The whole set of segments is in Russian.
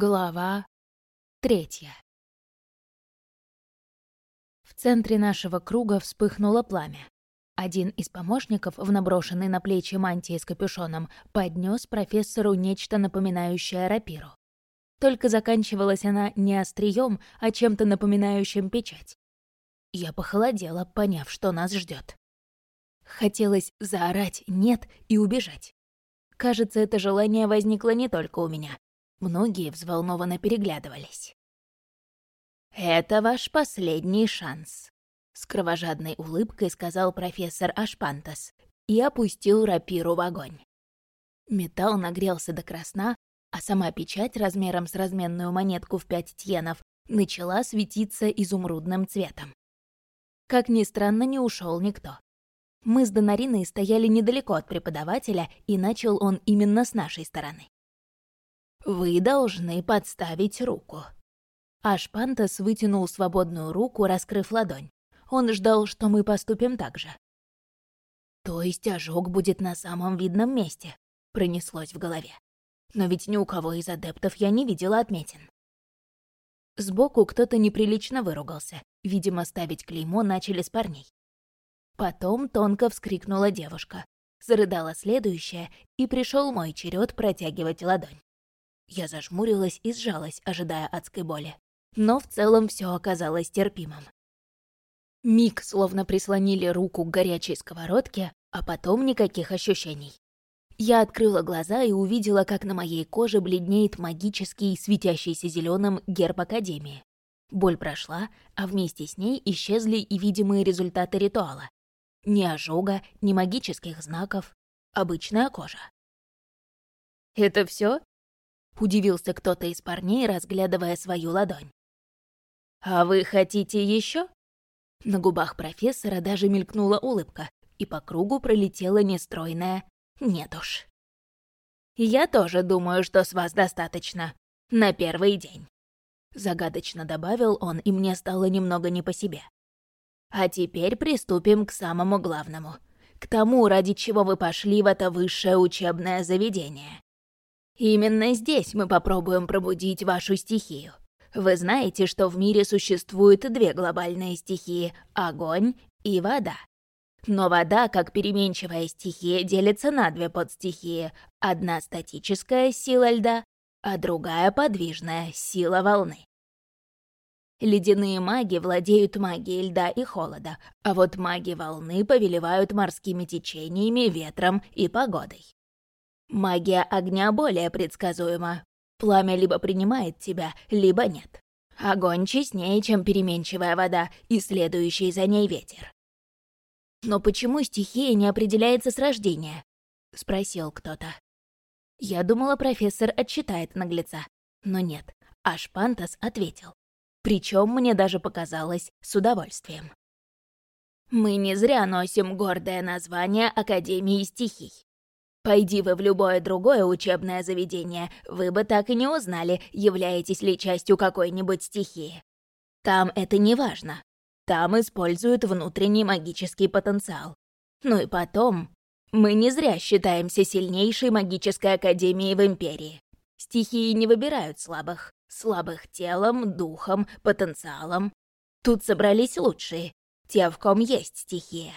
Глава третья. В центре нашего круга вспыхнуло пламя. Один из помощников, в наброшенной на плечи мантии с капюшоном, поднес профессору нечто напоминающее рапиру. Только заканчивалась она не острием, а чем-то напоминающим печать. Я похолодела, поняв, что нас ждет. Хотелось заорать «нет» и убежать. Кажется, это желание возникло не только у меня. Многие взволнованно переглядывались. «Это ваш последний шанс», — с кровожадной улыбкой сказал профессор Ашпантас и опустил рапиру в огонь. Металл нагрелся до красна, а сама печать размером с разменную монетку в пять тьенов начала светиться изумрудным цветом. Как ни странно, не ушел никто. Мы с Донариной стояли недалеко от преподавателя, и начал он именно с нашей стороны. Вы должны подставить руку». Ашпантас вытянул свободную руку, раскрыв ладонь. Он ждал, что мы поступим так же. «То есть ожог будет на самом видном месте», — пронеслось в голове. «Но ведь ни у кого из адептов я не видела отметин». Сбоку кто-то неприлично выругался. Видимо, ставить клеймо начали с парней. Потом тонко вскрикнула девушка. Зарыдала следующая, и пришел мой черед протягивать ладонь. Я зажмурилась и сжалась, ожидая адской боли. Но в целом все оказалось терпимым. Миг словно прислонили руку к горячей сковородке, а потом никаких ощущений. Я открыла глаза и увидела, как на моей коже бледнеет магический, светящийся зеленым герб Академии. Боль прошла, а вместе с ней исчезли и видимые результаты ритуала. Ни ожога, ни магических знаков. Обычная кожа. «Это все? Удивился кто-то из парней, разглядывая свою ладонь. «А вы хотите еще? На губах профессора даже мелькнула улыбка, и по кругу пролетела нестройная «нет уж». «Я тоже думаю, что с вас достаточно. На первый день». Загадочно добавил он, и мне стало немного не по себе. «А теперь приступим к самому главному. К тому, ради чего вы пошли в это высшее учебное заведение. Именно здесь мы попробуем пробудить вашу стихию. Вы знаете, что в мире существуют две глобальные стихии — огонь и вода. Но вода, как переменчивая стихия, делится на две подстихии. Одна — статическая сила льда, а другая — подвижная сила волны. Ледяные маги владеют магией льда и холода, а вот маги волны повелевают морскими течениями, ветром и погодой. Магия огня более предсказуема. Пламя либо принимает тебя, либо нет. Огонь честнее, чем переменчивая вода и следующий за ней ветер. «Но почему стихия не определяется с рождения?» — спросил кто-то. Я думала, профессор отчитает наглеца. Но нет, аж Пантас ответил. Причем мне даже показалось с удовольствием. «Мы не зря носим гордое название Академии стихий. Пойди вы в любое другое учебное заведение, вы бы так и не узнали, являетесь ли частью какой-нибудь стихии. Там это не важно. Там используют внутренний магический потенциал. Ну и потом, мы не зря считаемся сильнейшей магической академией в Империи. Стихии не выбирают слабых. Слабых телом, духом, потенциалом. Тут собрались лучшие, те, в ком есть стихия.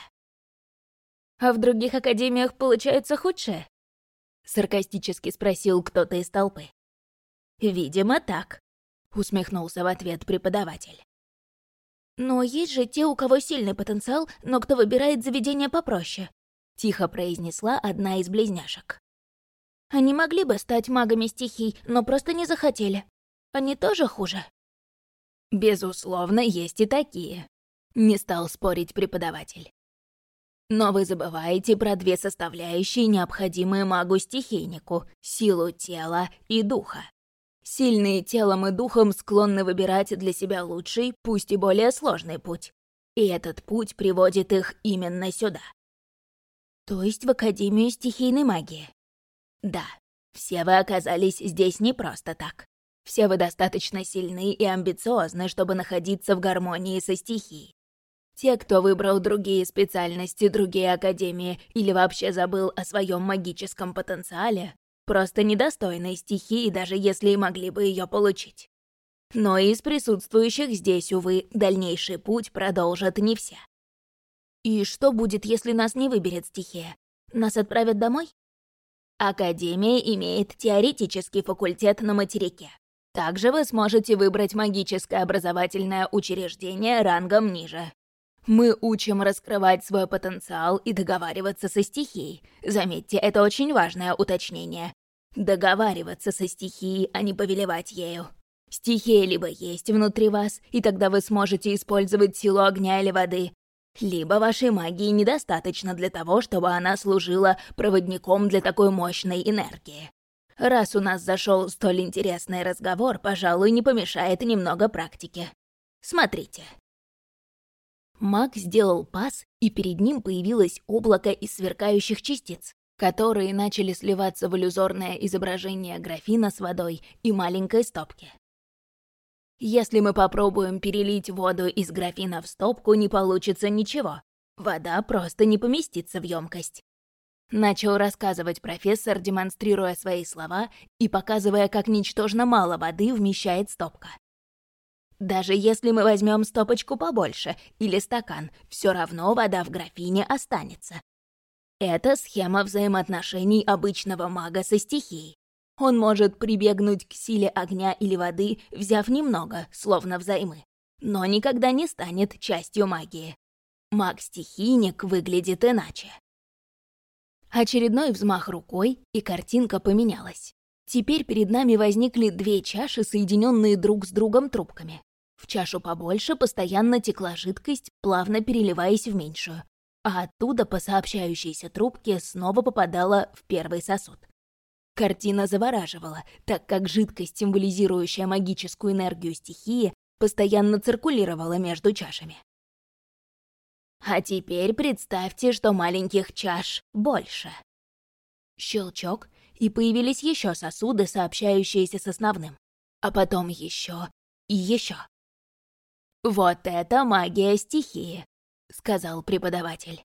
А в других академиях получается худшее?» Саркастически спросил кто-то из толпы. «Видимо, так», — усмехнулся в ответ преподаватель. «Но есть же те, у кого сильный потенциал, но кто выбирает заведение попроще», — тихо произнесла одна из близняшек. «Они могли бы стать магами стихий, но просто не захотели. Они тоже хуже?» «Безусловно, есть и такие», — не стал спорить преподаватель. Но вы забываете про две составляющие, необходимые магу-стихийнику — силу тела и духа. Сильные телом и духом склонны выбирать для себя лучший, пусть и более сложный путь. И этот путь приводит их именно сюда. То есть в Академию стихийной магии? Да, все вы оказались здесь не просто так. Все вы достаточно сильны и амбициозны, чтобы находиться в гармонии со стихией. Те, кто выбрал другие специальности, другие академии или вообще забыл о своем магическом потенциале, просто недостойны стихии, даже если и могли бы ее получить. Но из присутствующих здесь, увы, дальнейший путь продолжат не все. И что будет, если нас не выберет стихия? Нас отправят домой? Академия имеет теоретический факультет на материке. Также вы сможете выбрать магическое образовательное учреждение рангом ниже. Мы учим раскрывать свой потенциал и договариваться со стихией. Заметьте, это очень важное уточнение. Договариваться со стихией, а не повелевать ею. Стихия либо есть внутри вас, и тогда вы сможете использовать силу огня или воды, либо вашей магии недостаточно для того, чтобы она служила проводником для такой мощной энергии. Раз у нас зашел столь интересный разговор, пожалуй, не помешает немного практики. Смотрите. Маг сделал пас, и перед ним появилось облако из сверкающих частиц, которые начали сливаться в иллюзорное изображение графина с водой и маленькой стопки. Если мы попробуем перелить воду из графина в стопку, не получится ничего. Вода просто не поместится в емкость. Начал рассказывать профессор, демонстрируя свои слова и показывая, как ничтожно мало воды вмещает стопка. Даже если мы возьмем стопочку побольше или стакан, все равно вода в графине останется. Это схема взаимоотношений обычного мага со стихией. Он может прибегнуть к силе огня или воды, взяв немного, словно взаймы, но никогда не станет частью магии. Маг-стихийник выглядит иначе. Очередной взмах рукой, и картинка поменялась. Теперь перед нами возникли две чаши, соединенные друг с другом трубками. В чашу побольше постоянно текла жидкость, плавно переливаясь в меньшую, а оттуда по сообщающейся трубке снова попадала в первый сосуд. Картина завораживала, так как жидкость, символизирующая магическую энергию стихии, постоянно циркулировала между чашами. А теперь представьте, что маленьких чаш больше. Щелчок, и появились еще сосуды, сообщающиеся с основным. А потом еще и еще. «Вот это магия стихии», — сказал преподаватель.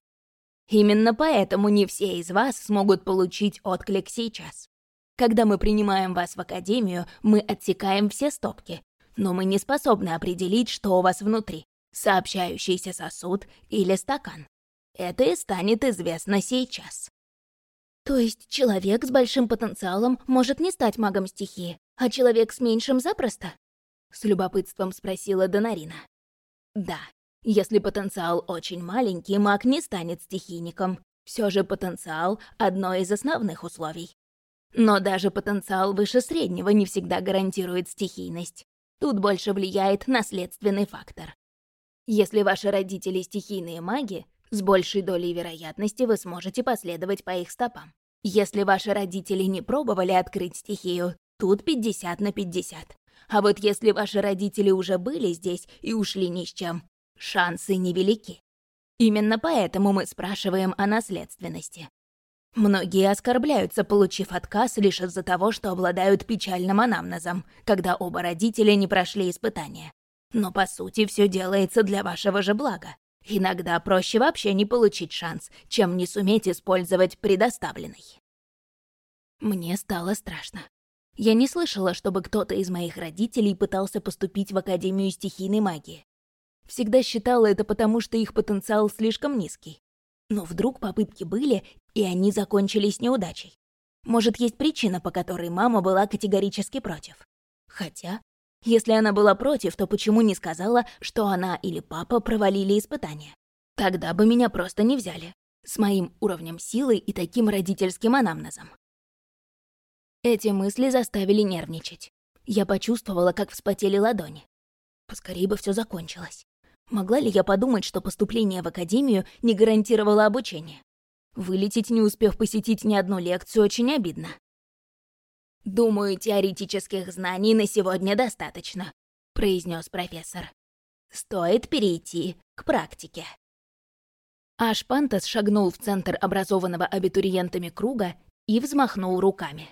«Именно поэтому не все из вас смогут получить отклик сейчас. Когда мы принимаем вас в академию, мы отсекаем все стопки, но мы не способны определить, что у вас внутри — сообщающийся сосуд или стакан. Это и станет известно сейчас. То есть человек с большим потенциалом может не стать магом стихии, а человек с меньшим запросто? С любопытством спросила Донарина. Да, если потенциал очень маленький, маг не станет стихийником. Все же потенциал — одно из основных условий. Но даже потенциал выше среднего не всегда гарантирует стихийность. Тут больше влияет наследственный фактор. Если ваши родители стихийные маги, с большей долей вероятности вы сможете последовать по их стопам. Если ваши родители не пробовали открыть стихию, тут 50 на 50. А вот если ваши родители уже были здесь и ушли ни с чем, шансы невелики. Именно поэтому мы спрашиваем о наследственности. Многие оскорбляются, получив отказ лишь из-за того, что обладают печальным анамнезом, когда оба родителя не прошли испытания. Но по сути все делается для вашего же блага. Иногда проще вообще не получить шанс, чем не суметь использовать предоставленный. Мне стало страшно. Я не слышала, чтобы кто-то из моих родителей пытался поступить в Академию стихийной магии. Всегда считала это потому, что их потенциал слишком низкий. Но вдруг попытки были, и они закончились неудачей. Может, есть причина, по которой мама была категорически против. Хотя, если она была против, то почему не сказала, что она или папа провалили испытания? Тогда бы меня просто не взяли. С моим уровнем силы и таким родительским анамнезом. Эти мысли заставили нервничать. Я почувствовала, как вспотели ладони. Поскорее бы все закончилось. Могла ли я подумать, что поступление в академию не гарантировало обучение? Вылететь, не успев посетить ни одну лекцию, очень обидно. «Думаю, теоретических знаний на сегодня достаточно», — произнес профессор. «Стоит перейти к практике». Ашпантас шагнул в центр образованного абитуриентами круга и взмахнул руками.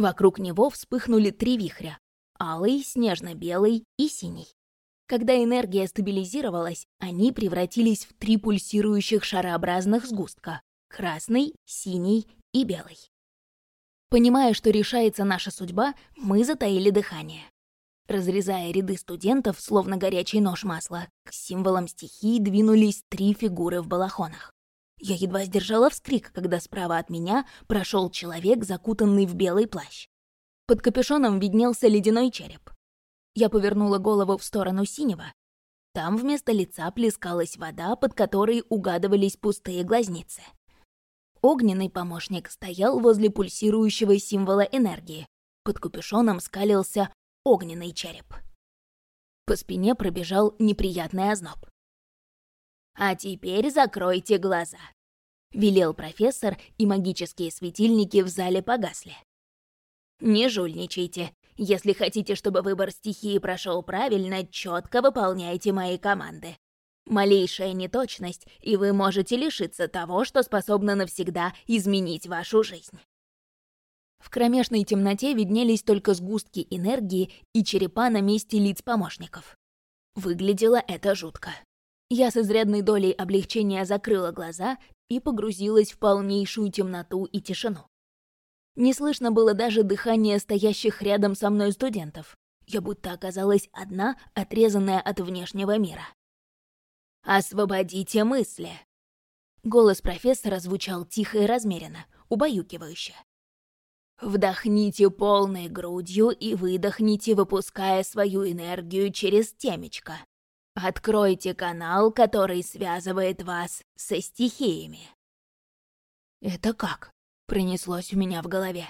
Вокруг него вспыхнули три вихря — алый, снежно-белый и синий. Когда энергия стабилизировалась, они превратились в три пульсирующих шарообразных сгустка — красный, синий и белый. Понимая, что решается наша судьба, мы затаили дыхание. Разрезая ряды студентов, словно горячий нож масла, к символам стихии двинулись три фигуры в балахонах. Я едва сдержала вскрик, когда справа от меня прошел человек, закутанный в белый плащ. Под капюшоном виднелся ледяной череп. Я повернула голову в сторону синего. Там вместо лица плескалась вода, под которой угадывались пустые глазницы. Огненный помощник стоял возле пульсирующего символа энергии. Под капюшоном скалился огненный череп. По спине пробежал неприятный озноб. «А теперь закройте глаза», — велел профессор, и магические светильники в зале погасли. «Не жульничайте. Если хотите, чтобы выбор стихии прошел правильно, четко выполняйте мои команды. Малейшая неточность, и вы можете лишиться того, что способно навсегда изменить вашу жизнь. В кромешной темноте виднелись только сгустки энергии и черепа на месте лиц помощников. Выглядело это жутко. Я с изрядной долей облегчения закрыла глаза и погрузилась в полнейшую темноту и тишину. Не слышно было даже дыхания стоящих рядом со мной студентов. Я будто оказалась одна, отрезанная от внешнего мира. «Освободите мысли!» Голос профессора звучал тихо и размеренно, убаюкивающе. Вдохните полной грудью и выдохните, выпуская свою энергию через темечко. Откройте канал, который связывает вас со стихиями. «Это как?» — пронеслось у меня в голове.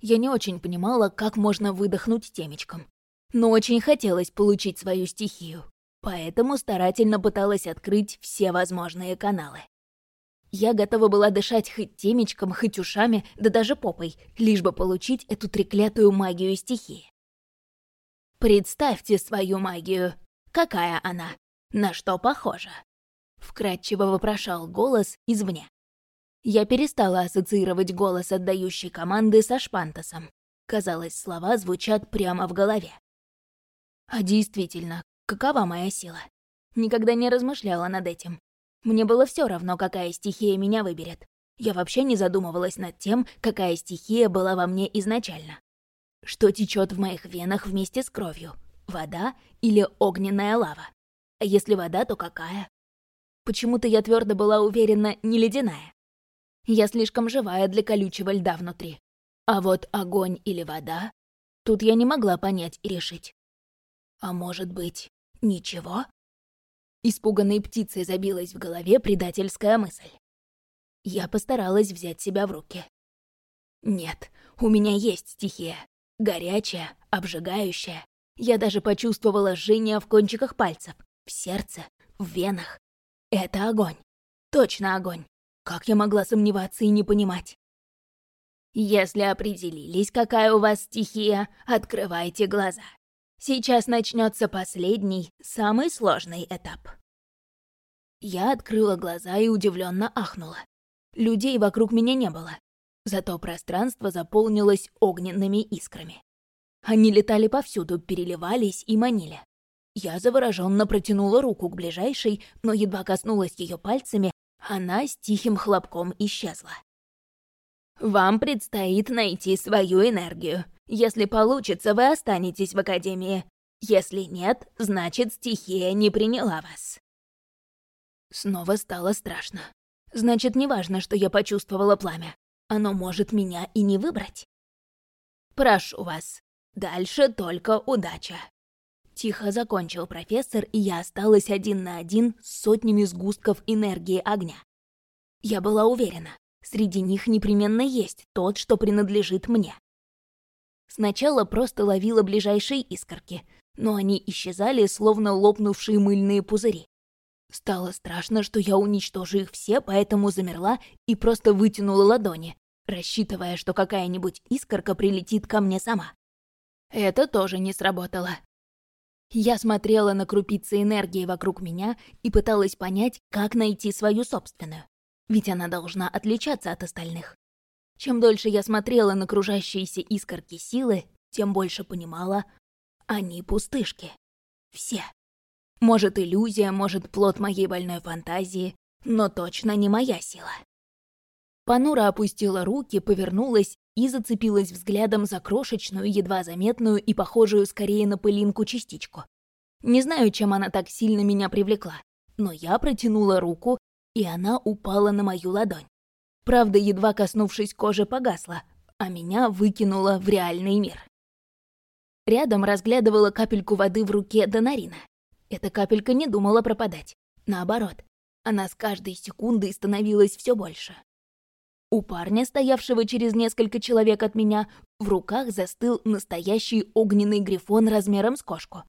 Я не очень понимала, как можно выдохнуть темечком. Но очень хотелось получить свою стихию, поэтому старательно пыталась открыть все возможные каналы. Я готова была дышать хоть темечком, хоть ушами, да даже попой, лишь бы получить эту треклятую магию стихии. Представьте свою магию. Какая она? На что похожа? Вкратчиво вопрошал голос извне. Я перестала ассоциировать голос отдающей команды со Шпантосом. Казалось, слова звучат прямо в голове. А действительно, какова моя сила? Никогда не размышляла над этим. Мне было все равно, какая стихия меня выберет. Я вообще не задумывалась над тем, какая стихия была во мне изначально. Что течет в моих венах вместе с кровью? Вода или огненная лава? А если вода, то какая? Почему-то я твердо была уверена, не ледяная. Я слишком живая для колючего льда внутри. А вот огонь или вода, тут я не могла понять и решить. А может быть, ничего? Испуганной птицей забилась в голове предательская мысль. Я постаралась взять себя в руки. Нет, у меня есть стихия. Горячая, обжигающая. Я даже почувствовала жжение в кончиках пальцев, в сердце, в венах. Это огонь. Точно огонь. Как я могла сомневаться и не понимать? Если определились, какая у вас стихия, открывайте глаза. Сейчас начнется последний, самый сложный этап. Я открыла глаза и удивленно ахнула. Людей вокруг меня не было, зато пространство заполнилось огненными искрами. Они летали повсюду, переливались и манили. Я завороженно протянула руку к ближайшей, но едва коснулась ее пальцами, она с тихим хлопком исчезла. «Вам предстоит найти свою энергию. Если получится, вы останетесь в Академии. Если нет, значит, стихия не приняла вас». Снова стало страшно. Значит, неважно, что я почувствовала пламя. Оно может меня и не выбрать. Прошу вас, дальше только удача. Тихо закончил профессор, и я осталась один на один с сотнями сгустков энергии огня. Я была уверена, среди них непременно есть тот, что принадлежит мне. Сначала просто ловила ближайшие искорки, но они исчезали, словно лопнувшие мыльные пузыри. Стало страшно, что я уничтожу их все, поэтому замерла и просто вытянула ладони, рассчитывая, что какая-нибудь искорка прилетит ко мне сама. Это тоже не сработало. Я смотрела на крупицы энергии вокруг меня и пыталась понять, как найти свою собственную. Ведь она должна отличаться от остальных. Чем дольше я смотрела на кружащиеся искорки силы, тем больше понимала, они пустышки. Все. Может, иллюзия, может, плод моей больной фантазии, но точно не моя сила. Панура опустила руки, повернулась и зацепилась взглядом за крошечную, едва заметную и похожую скорее на пылинку частичку. Не знаю, чем она так сильно меня привлекла, но я протянула руку, и она упала на мою ладонь. Правда, едва коснувшись кожи, погасла, а меня выкинуло в реальный мир. Рядом разглядывала капельку воды в руке Донарина. Эта капелька не думала пропадать. Наоборот, она с каждой секундой становилась все больше. У парня, стоявшего через несколько человек от меня, в руках застыл настоящий огненный грифон размером с кошку.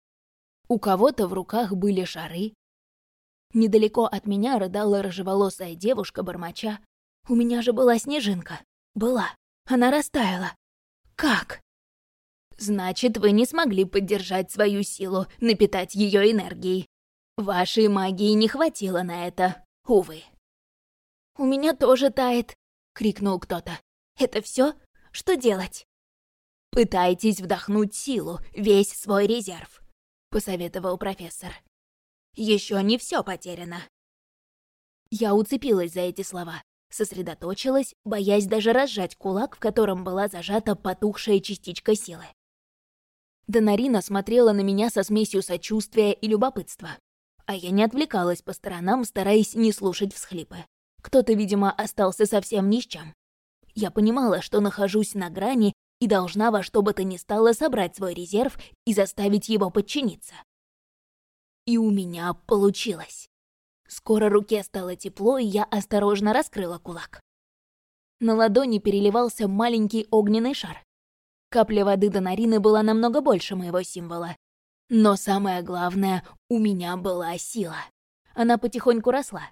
У кого-то в руках были шары. Недалеко от меня рыдала рыжеволосая девушка бормоча. «У меня же была снежинка. Была. Она растаяла. Как?» «Значит, вы не смогли поддержать свою силу, напитать ее энергией. Вашей магии не хватило на это, увы». «У меня тоже тает», крикнул кто-то. «Это все? Что делать?» «Пытайтесь вдохнуть силу, весь свой резерв», — посоветовал профессор. Еще не все потеряно». Я уцепилась за эти слова, сосредоточилась, боясь даже разжать кулак, в котором была зажата потухшая частичка силы. Донарина смотрела на меня со смесью сочувствия и любопытства, а я не отвлекалась по сторонам, стараясь не слушать всхлипы. Кто-то, видимо, остался совсем ни с чем. Я понимала, что нахожусь на грани и должна во что бы то ни стало собрать свой резерв и заставить его подчиниться. И у меня получилось. Скоро руке стало тепло, и я осторожно раскрыла кулак. На ладони переливался маленький огненный шар. Капля воды до Нарины была намного больше моего символа. Но самое главное, у меня была сила. Она потихоньку росла.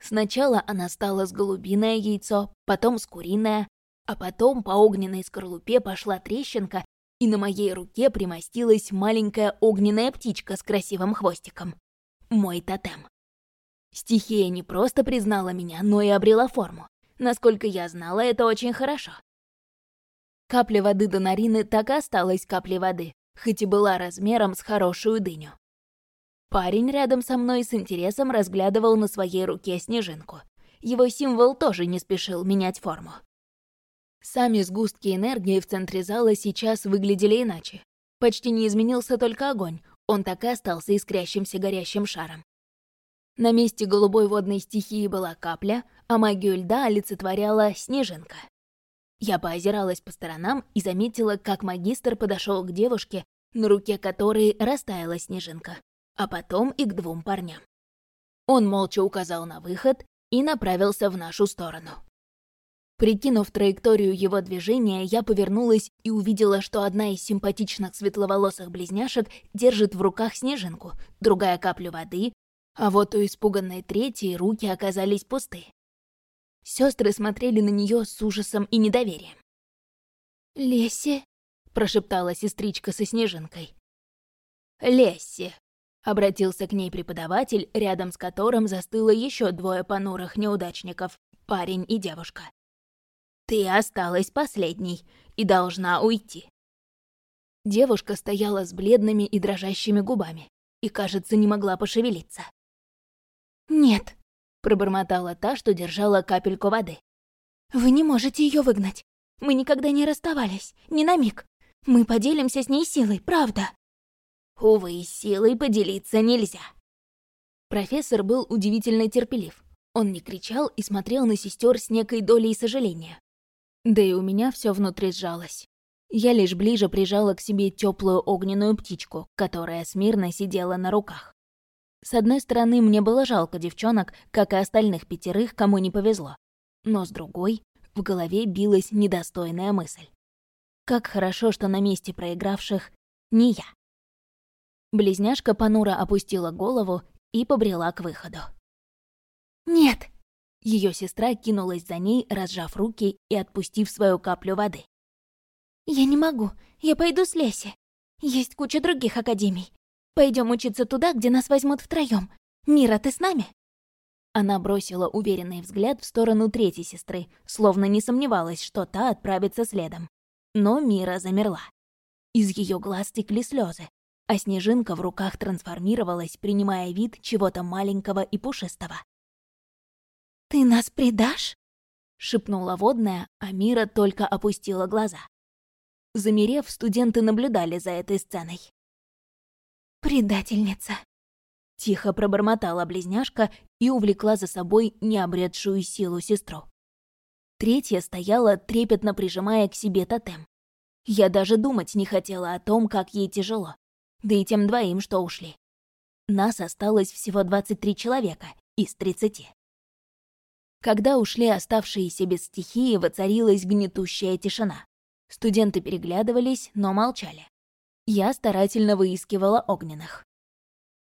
Сначала она стала с голубиное яйцо, потом с куриное, а потом по огненной скорлупе пошла трещинка, и на моей руке примостилась маленькая огненная птичка с красивым хвостиком. Мой тотем. Стихия не просто признала меня, но и обрела форму. Насколько я знала, это очень хорошо. Капля воды Донарины так и осталась каплей воды, хоть и была размером с хорошую дыню. Парень рядом со мной с интересом разглядывал на своей руке снежинку. Его символ тоже не спешил менять форму. Сами сгустки энергии в центре зала сейчас выглядели иначе. Почти не изменился только огонь, он так и остался искрящимся горящим шаром. На месте голубой водной стихии была капля, а магию льда олицетворяла снежинка. Я поозиралась по сторонам и заметила, как магистр подошел к девушке, на руке которой растаяла снежинка а потом и к двум парням. Он молча указал на выход и направился в нашу сторону. Прикинув траекторию его движения, я повернулась и увидела, что одна из симпатичных светловолосых близняшек держит в руках снежинку, другая каплю воды, а вот у испуганной третьей руки оказались пусты. Сестры смотрели на нее с ужасом и недоверием. «Лесси?» — прошептала сестричка со снежинкой. «Лесси», Обратился к ней преподаватель, рядом с которым застыло еще двое понурых неудачников, парень и девушка. «Ты осталась последней и должна уйти». Девушка стояла с бледными и дрожащими губами и, кажется, не могла пошевелиться. «Нет», — пробормотала та, что держала капельку воды. «Вы не можете ее выгнать. Мы никогда не расставались, ни на миг. Мы поделимся с ней силой, правда?» Увы, силой поделиться нельзя. Профессор был удивительно терпелив. Он не кричал и смотрел на сестер с некой долей сожаления. Да и у меня все внутри сжалось. Я лишь ближе прижала к себе теплую огненную птичку, которая смирно сидела на руках. С одной стороны, мне было жалко девчонок, как и остальных пятерых, кому не повезло. Но с другой, в голове билась недостойная мысль. Как хорошо, что на месте проигравших не я. Близняшка понуро опустила голову и побрела к выходу. «Нет!» Ее сестра кинулась за ней, разжав руки и отпустив свою каплю воды. «Я не могу. Я пойду с Леси. Есть куча других академий. Пойдем учиться туда, где нас возьмут втроем. Мира, ты с нами?» Она бросила уверенный взгляд в сторону третьей сестры, словно не сомневалась, что та отправится следом. Но Мира замерла. Из ее глаз текли слезы, а снежинка в руках трансформировалась, принимая вид чего-то маленького и пушистого. «Ты нас предашь?» — шепнула водная, а Мира только опустила глаза. Замерев, студенты наблюдали за этой сценой. «Предательница!» Тихо пробормотала близняшка и увлекла за собой необретшую силу сестру. Третья стояла, трепетно прижимая к себе тотем. Я даже думать не хотела о том, как ей тяжело. Да и тем двоим, что ушли. Нас осталось всего 23 человека из 30. Когда ушли оставшиеся без стихии, воцарилась гнетущая тишина. Студенты переглядывались, но молчали. Я старательно выискивала огненных.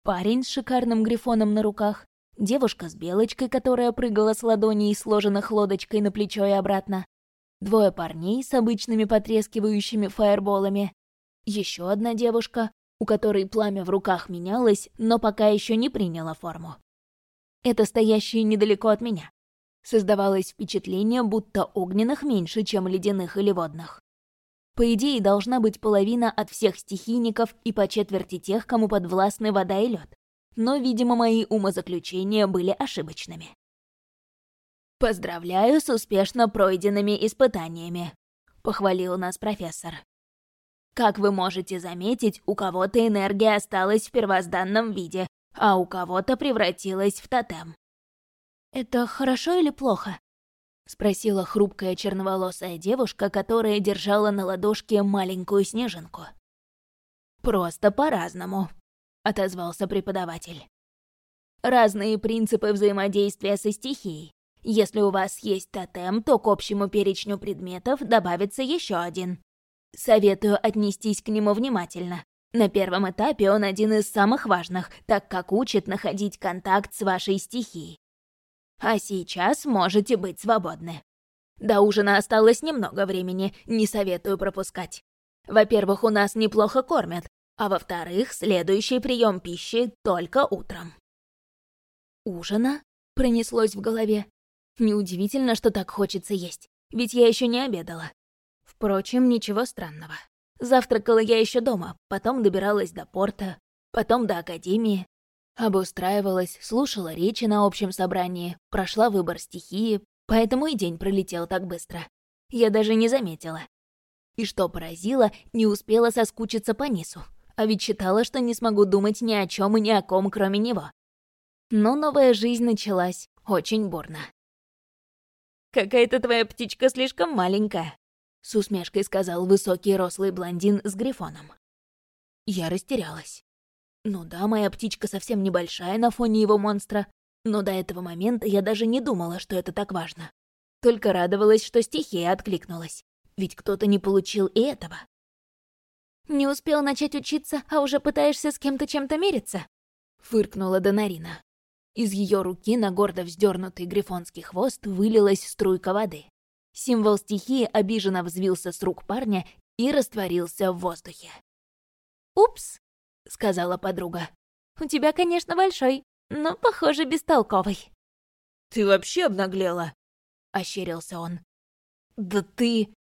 Парень с шикарным грифоном на руках, девушка с белочкой, которая прыгала с ладоней, сложенных лодочкой на плечо и обратно, двое парней с обычными потрескивающими фаерболами, еще одна девушка, у которой пламя в руках менялось, но пока еще не приняло форму. Это стоящие недалеко от меня. Создавалось впечатление, будто огненных меньше, чем ледяных или водных. По идее, должна быть половина от всех стихийников и по четверти тех, кому подвластны вода и лед. Но, видимо, мои умозаключения были ошибочными. «Поздравляю с успешно пройденными испытаниями», — похвалил нас профессор. «Как вы можете заметить, у кого-то энергия осталась в первозданном виде, а у кого-то превратилась в тотем». «Это хорошо или плохо?» — спросила хрупкая черноволосая девушка, которая держала на ладошке маленькую снежинку. «Просто по-разному», — отозвался преподаватель. «Разные принципы взаимодействия со стихией. Если у вас есть тотем, то к общему перечню предметов добавится еще один. Советую отнестись к нему внимательно. На первом этапе он один из самых важных, так как учит находить контакт с вашей стихией. А сейчас можете быть свободны. До ужина осталось немного времени, не советую пропускать. Во-первых, у нас неплохо кормят, а во-вторых, следующий прием пищи только утром. Ужина? Пронеслось в голове. Неудивительно, что так хочется есть, ведь я еще не обедала. Впрочем, ничего странного. Завтракала я еще дома, потом добиралась до порта, потом до академии, Обустраивалась, слушала речи на общем собрании, прошла выбор стихии, поэтому и день пролетел так быстро. Я даже не заметила. И что поразило, не успела соскучиться по Нису, а ведь считала, что не смогу думать ни о чем и ни о ком, кроме него. Но новая жизнь началась очень бурно. «Какая-то твоя птичка слишком маленькая», — с усмешкой сказал высокий рослый блондин с грифоном. Я растерялась. Ну да, моя птичка совсем небольшая на фоне его монстра, но до этого момента я даже не думала, что это так важно. Только радовалась, что стихия откликнулась. Ведь кто-то не получил и этого. «Не успел начать учиться, а уже пытаешься с кем-то чем-то мериться?» — фыркнула Донарина. Из ее руки на гордо вздернутый грифонский хвост вылилась струйка воды. Символ стихии обиженно взвился с рук парня и растворился в воздухе. «Упс!» — сказала подруга. «У тебя, конечно, большой, но, похоже, бестолковый». «Ты вообще обнаглела?» — ощерился он. «Да ты...»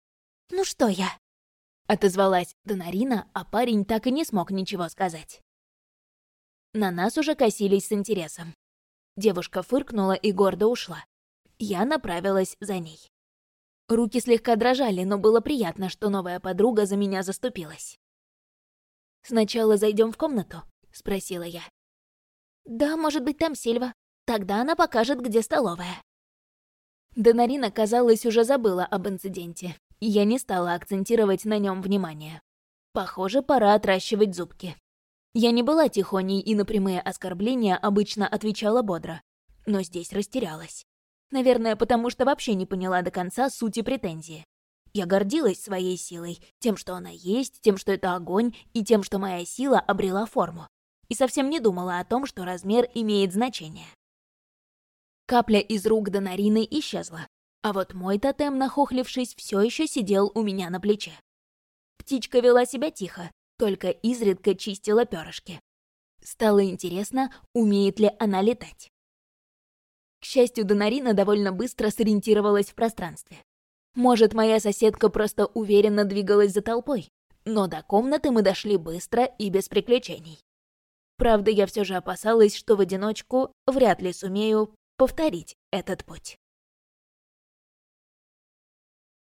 «Ну что я?» — отозвалась Донарина, а парень так и не смог ничего сказать. На нас уже косились с интересом. Девушка фыркнула и гордо ушла. Я направилась за ней. Руки слегка дрожали, но было приятно, что новая подруга за меня заступилась. «Сначала зайдем в комнату?» — спросила я. «Да, может быть, там Сильва. Тогда она покажет, где столовая». Донарина, казалось, уже забыла об инциденте, я не стала акцентировать на нем внимание. Похоже, пора отращивать зубки. Я не была тихоней и на прямые оскорбления обычно отвечала бодро, но здесь растерялась. Наверное, потому что вообще не поняла до конца сути претензии. Я гордилась своей силой, тем, что она есть, тем, что это огонь, и тем, что моя сила обрела форму. И совсем не думала о том, что размер имеет значение. Капля из рук Донарины исчезла, а вот мой тотем, нахохлившись, все еще сидел у меня на плече. Птичка вела себя тихо, только изредка чистила перышки. Стало интересно, умеет ли она летать. К счастью, Донарина довольно быстро сориентировалась в пространстве. Может, моя соседка просто уверенно двигалась за толпой, но до комнаты мы дошли быстро и без приключений. Правда, я все же опасалась, что в одиночку вряд ли сумею повторить этот путь.